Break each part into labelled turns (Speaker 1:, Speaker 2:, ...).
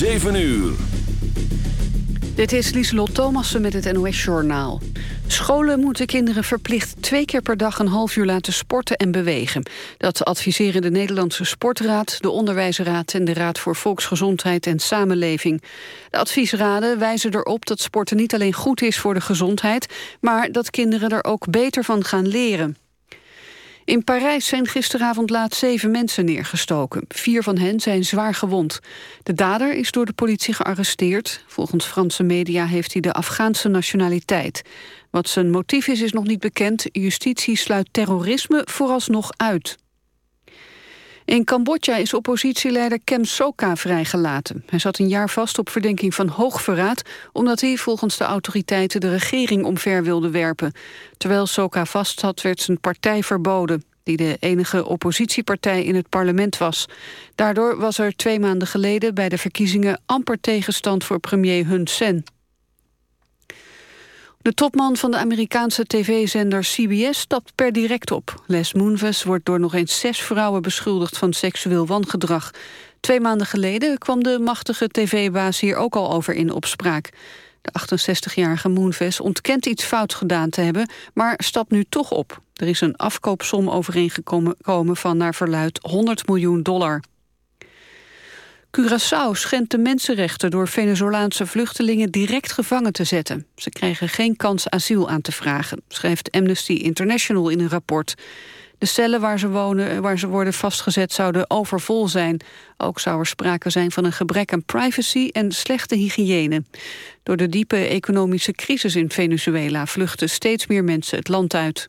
Speaker 1: 7 uur.
Speaker 2: Dit is Lieselot Thomassen met het NOS-journaal. Scholen moeten kinderen verplicht twee keer per dag een half uur laten sporten en bewegen. Dat adviseren de Nederlandse Sportraad, de Onderwijsraad en de Raad voor Volksgezondheid en Samenleving. De adviesraden wijzen erop dat sporten niet alleen goed is voor de gezondheid, maar dat kinderen er ook beter van gaan leren. In Parijs zijn gisteravond laat zeven mensen neergestoken. Vier van hen zijn zwaar gewond. De dader is door de politie gearresteerd. Volgens Franse media heeft hij de Afghaanse nationaliteit. Wat zijn motief is, is nog niet bekend. Justitie sluit terrorisme vooralsnog uit. In Cambodja is oppositieleider Kem Sokha vrijgelaten. Hij zat een jaar vast op verdenking van hoogverraad... omdat hij volgens de autoriteiten de regering omver wilde werpen. Terwijl Sokha vastzat werd zijn partij verboden die de enige oppositiepartij in het parlement was. Daardoor was er twee maanden geleden bij de verkiezingen amper tegenstand voor premier Hun Sen. De topman van de Amerikaanse tv-zender CBS stapt per direct op. Les Moonves wordt door nog eens zes vrouwen beschuldigd van seksueel wangedrag. Twee maanden geleden kwam de machtige tv-baas hier ook al over in opspraak. De 68-jarige Moonves ontkent iets fout gedaan te hebben, maar stapt nu toch op. Er is een afkoopsom overeengekomen van naar verluid 100 miljoen dollar. Curaçao schendt de mensenrechten door Venezolaanse vluchtelingen direct gevangen te zetten. Ze krijgen geen kans asiel aan te vragen, schrijft Amnesty International in een rapport. De cellen waar ze, wonen, waar ze worden vastgezet zouden overvol zijn. Ook zou er sprake zijn van een gebrek aan privacy en slechte hygiëne. Door de diepe economische crisis in Venezuela vluchten steeds meer mensen het land uit.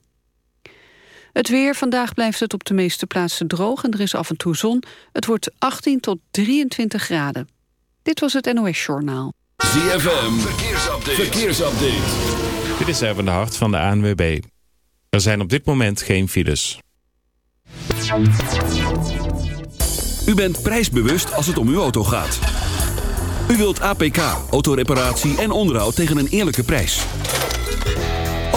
Speaker 2: Het weer, vandaag blijft het op de meeste plaatsen droog en er is af en toe zon. Het wordt 18 tot 23 graden. Dit was het NOS Journaal.
Speaker 1: ZFM, verkeersupdate. verkeersupdate.
Speaker 3: Dit is even de hart van de ANWB. Er zijn op dit moment geen files.
Speaker 1: U bent prijsbewust als het om uw auto gaat. U wilt APK, autoreparatie en onderhoud tegen een eerlijke prijs.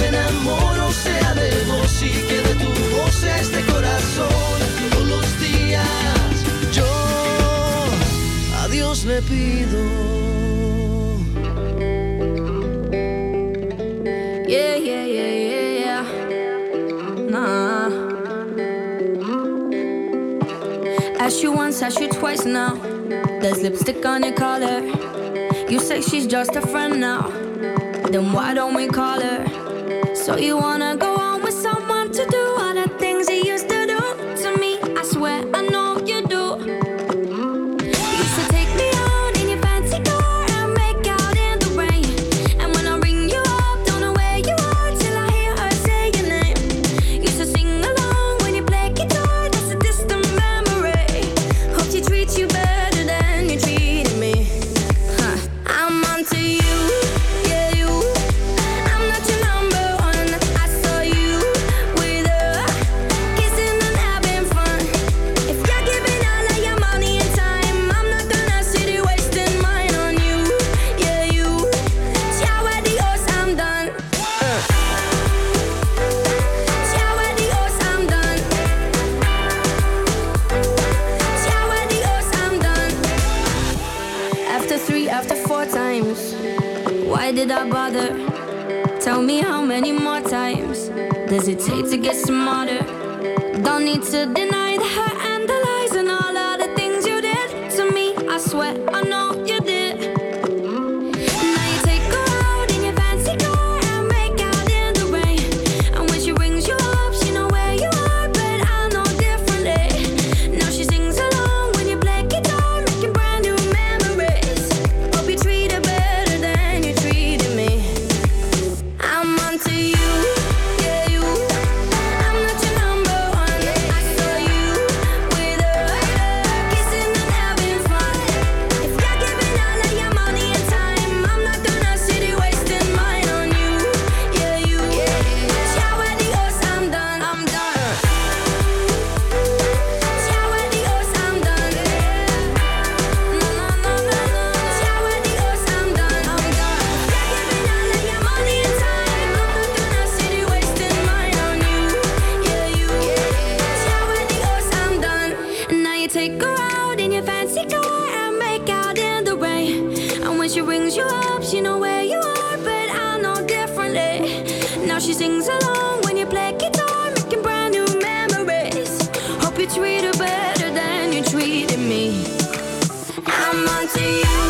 Speaker 4: me enamoro sea de vos y que de tu voz este corazón todos los días yo a Dios le pido.
Speaker 5: Yeah, yeah, yeah, yeah, yeah. Nah. You once, ask you twice now. There's lipstick on your collar. You say she's just a friend now. Then why don't we call her? So you wanna go on to you.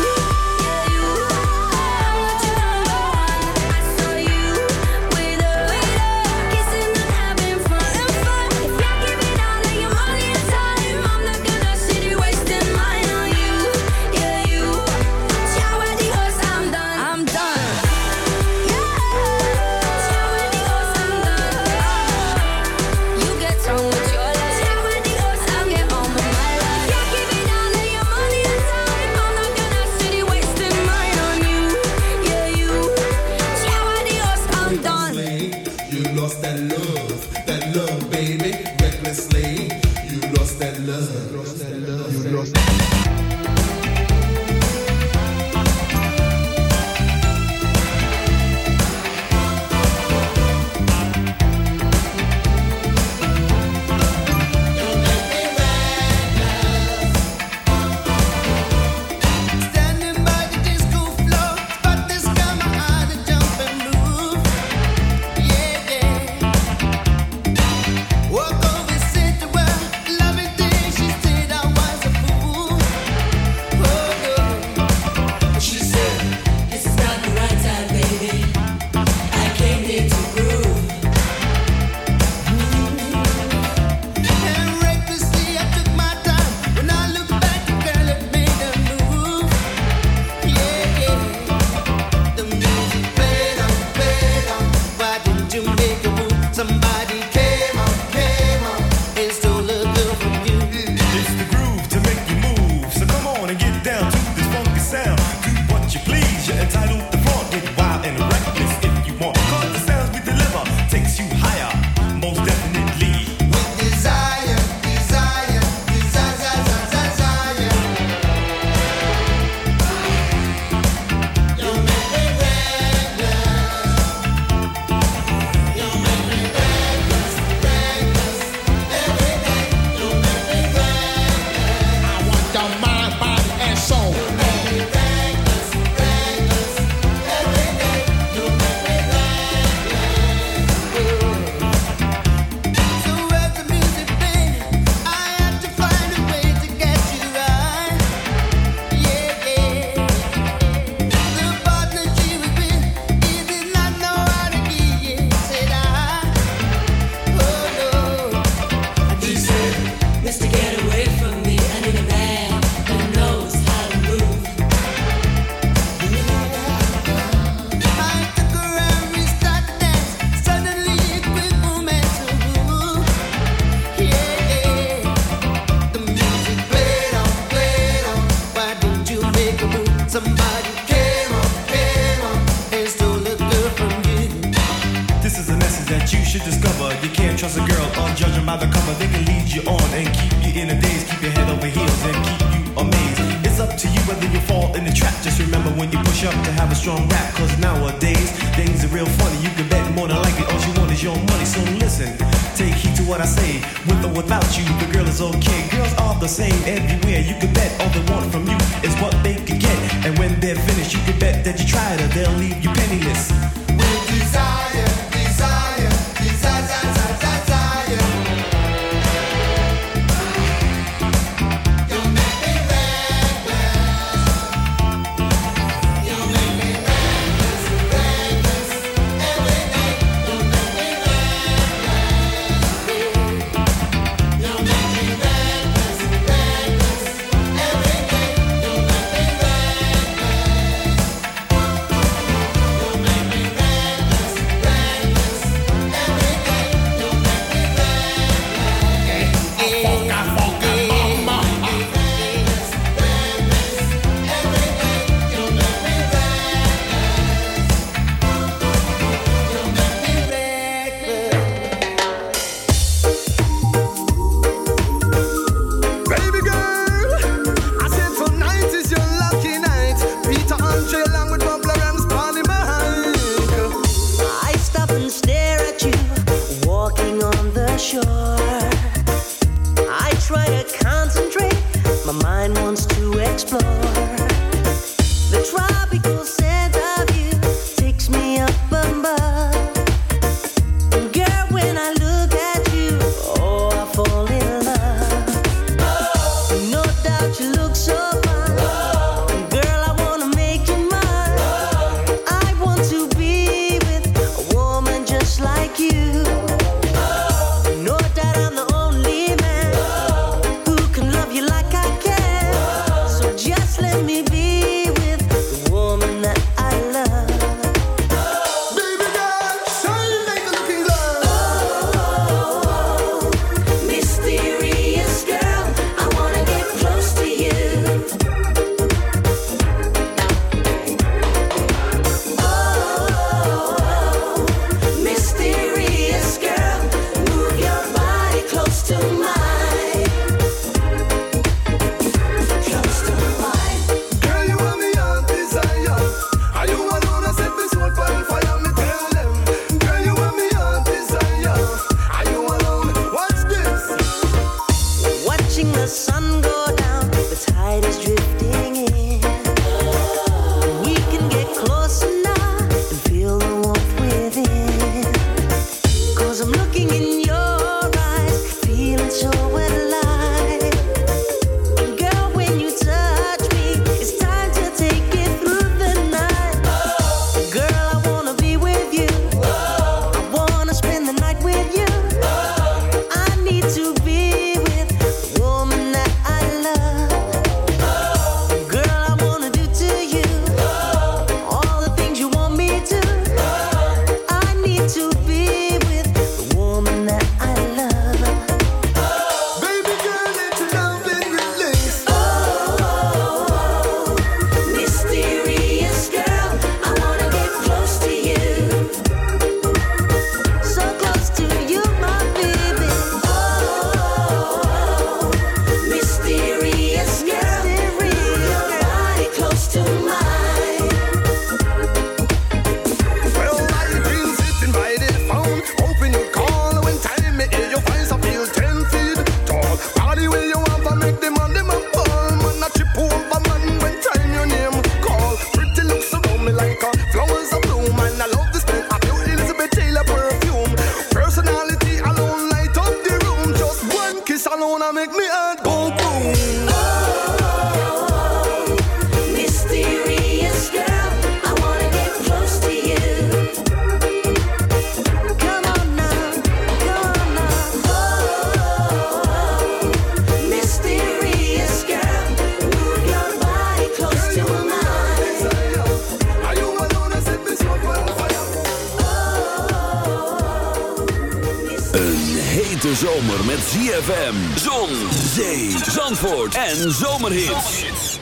Speaker 6: met ZFM, Zon, Zee, Zandvoort en Zomerhits.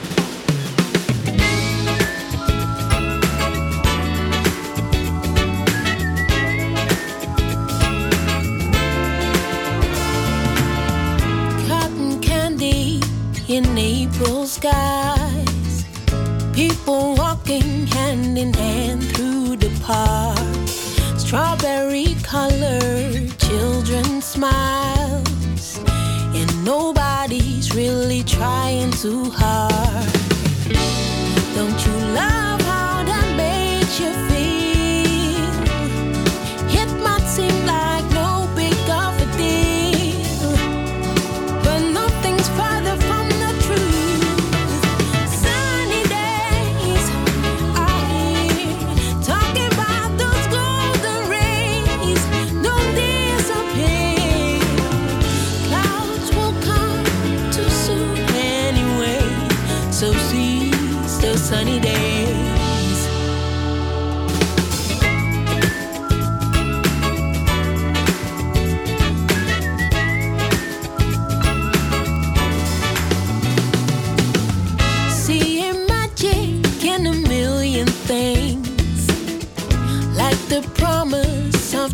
Speaker 7: Cotton candy in April skies. People walking hand in hand through the park. Strawberry colors trying too hard.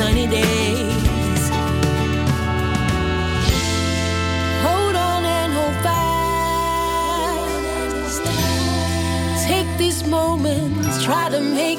Speaker 7: sunny days. Hold on and hold fast. Take these moments, try to make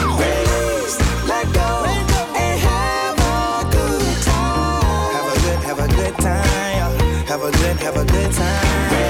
Speaker 8: have a good time.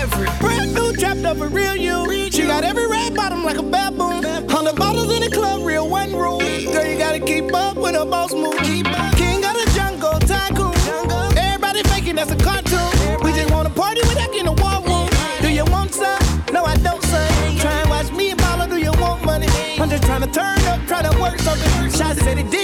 Speaker 9: Every trapped up a real you.
Speaker 8: She got
Speaker 9: every red
Speaker 8: bottom like a baboon. Hundred bottles in the club, real one room.
Speaker 5: Girl, you gotta keep
Speaker 8: up with her boss move. King
Speaker 5: of the
Speaker 9: jungle, tycoon. Everybody faking that's a cartoon.
Speaker 8: We just wanna party with that in the war room. Do you want some? No, I don't, son. Try and watch me and Do you want money? I'm just trying to turn up, try to work something. Shots said it did.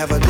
Speaker 5: have a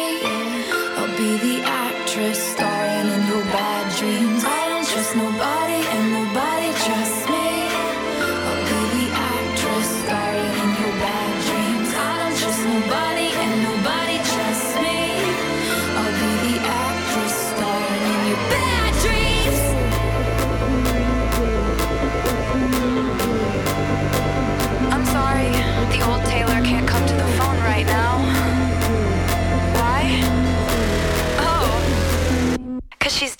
Speaker 10: Be the actress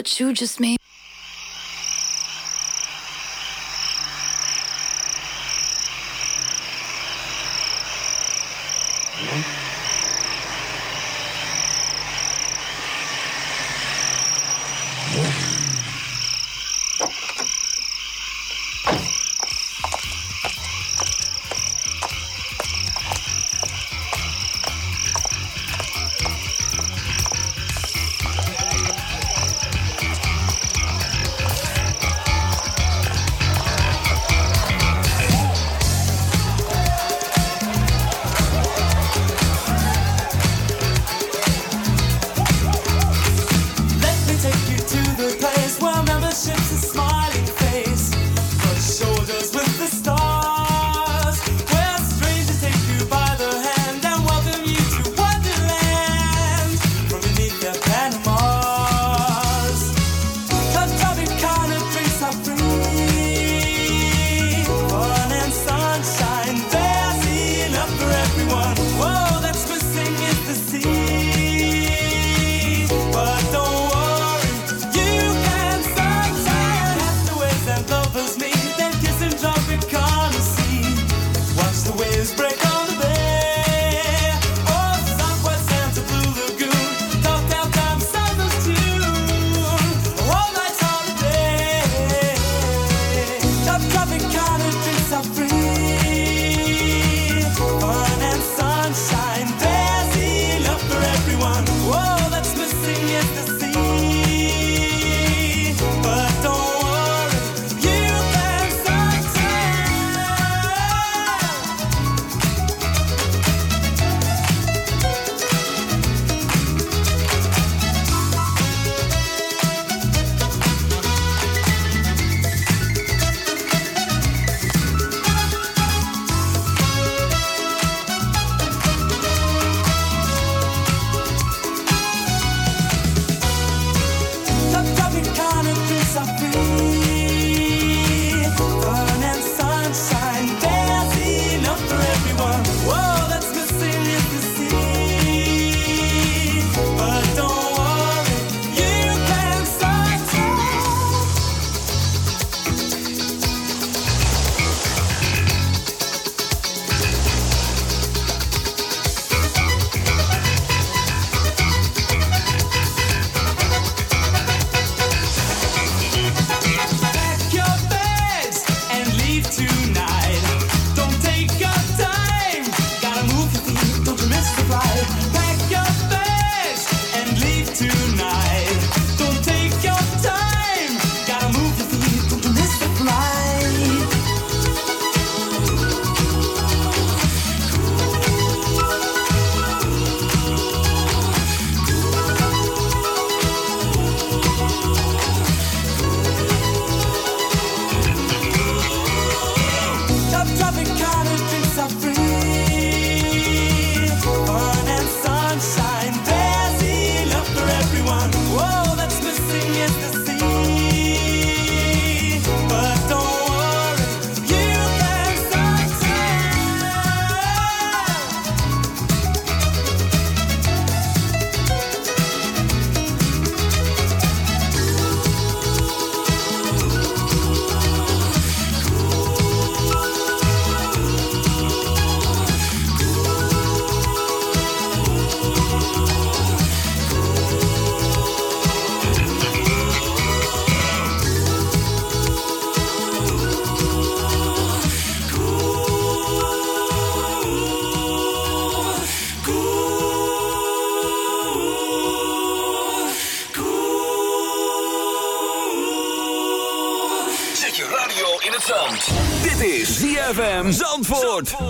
Speaker 10: What you just made.
Speaker 7: Zandvoort.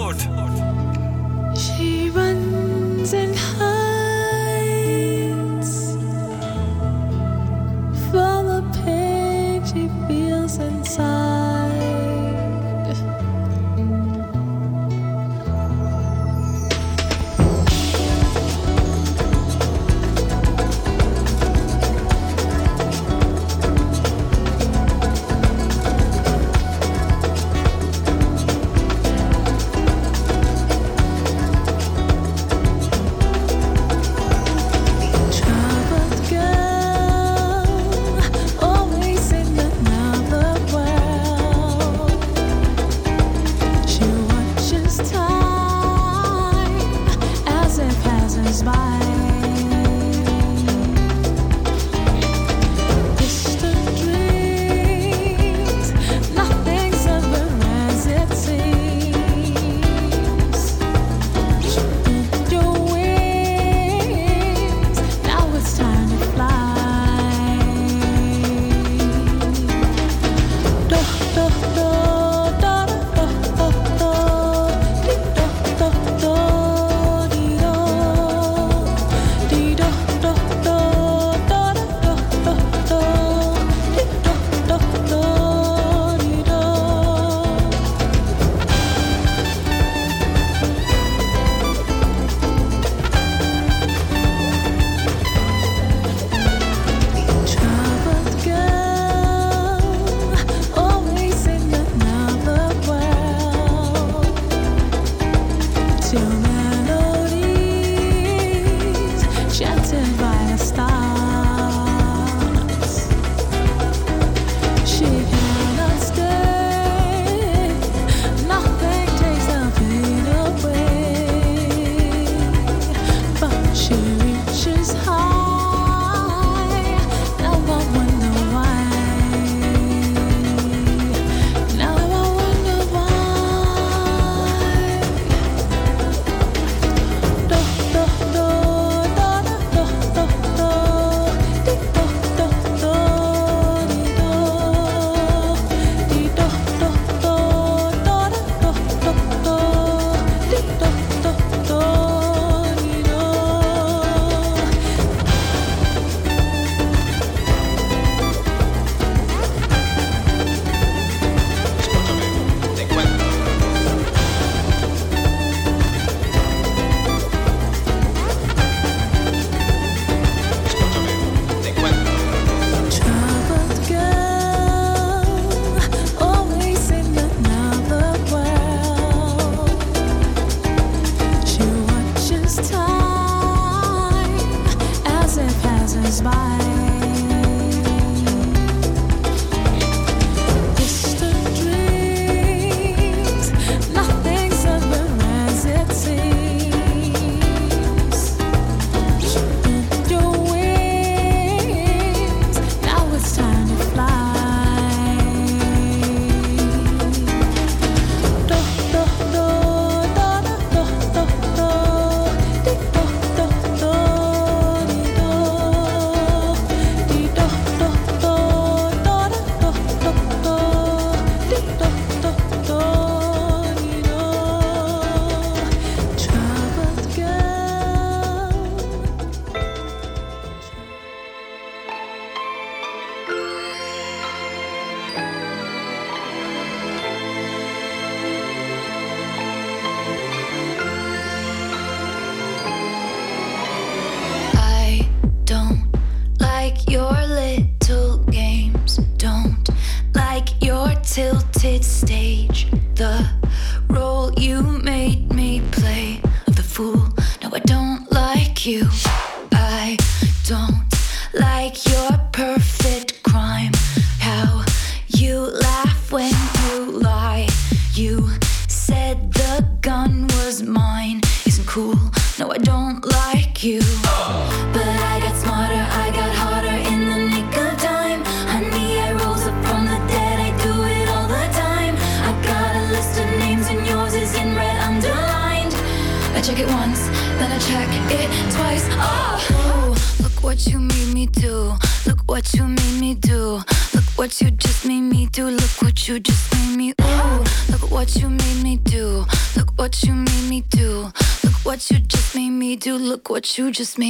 Speaker 11: what you
Speaker 10: just made.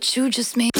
Speaker 10: what you just made.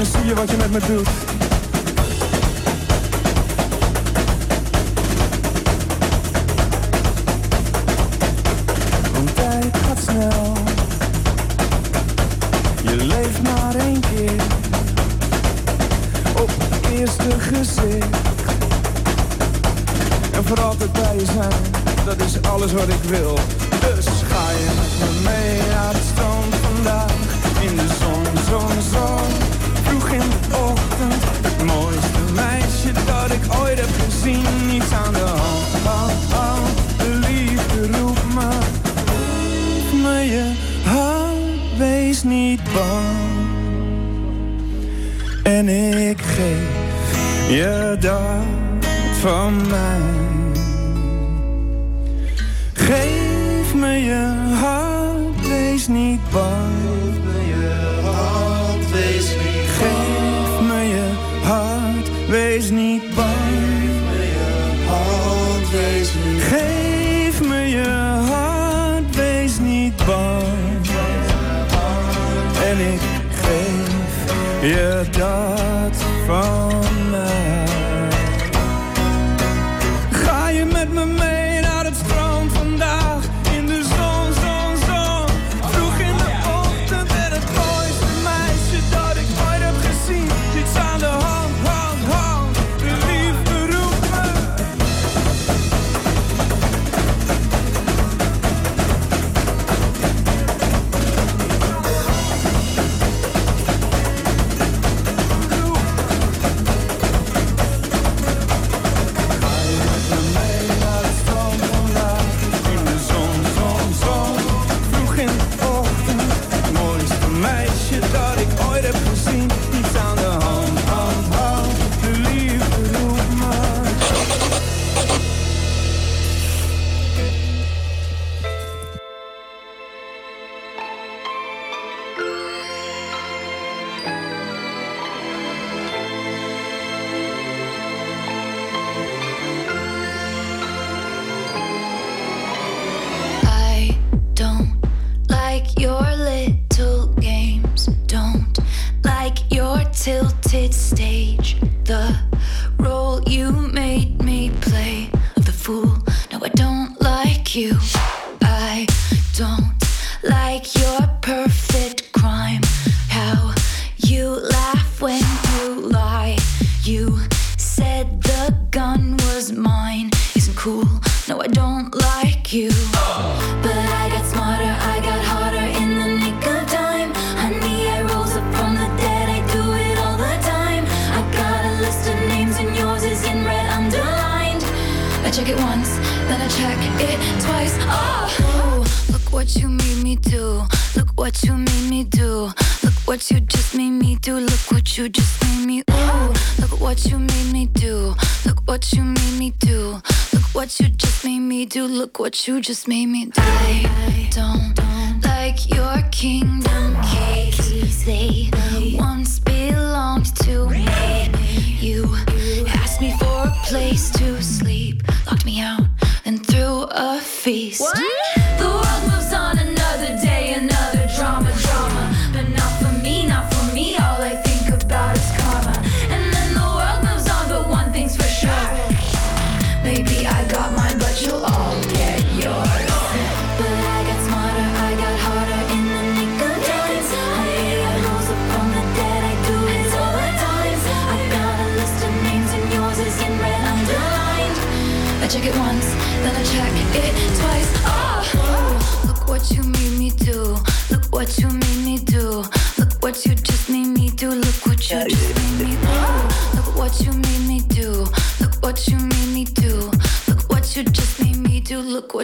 Speaker 12: en zie je wat je met me doet.
Speaker 10: just me.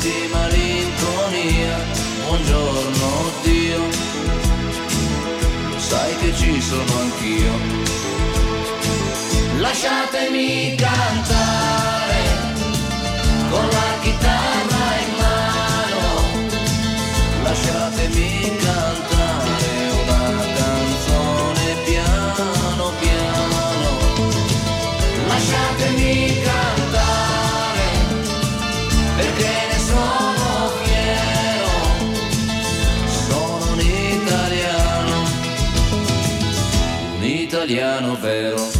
Speaker 13: di malinconia, buongiorno Dio, sai che ci sono anch'io. Lasciatemi cantare con la no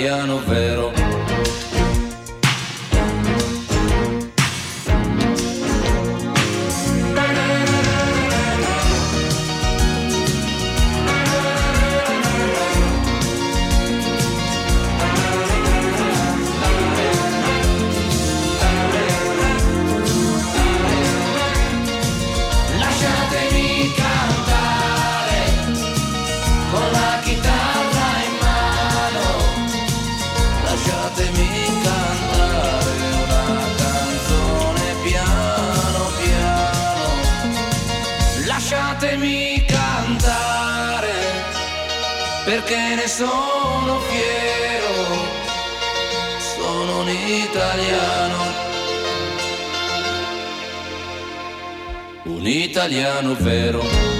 Speaker 5: italiano vero. un italiano vero.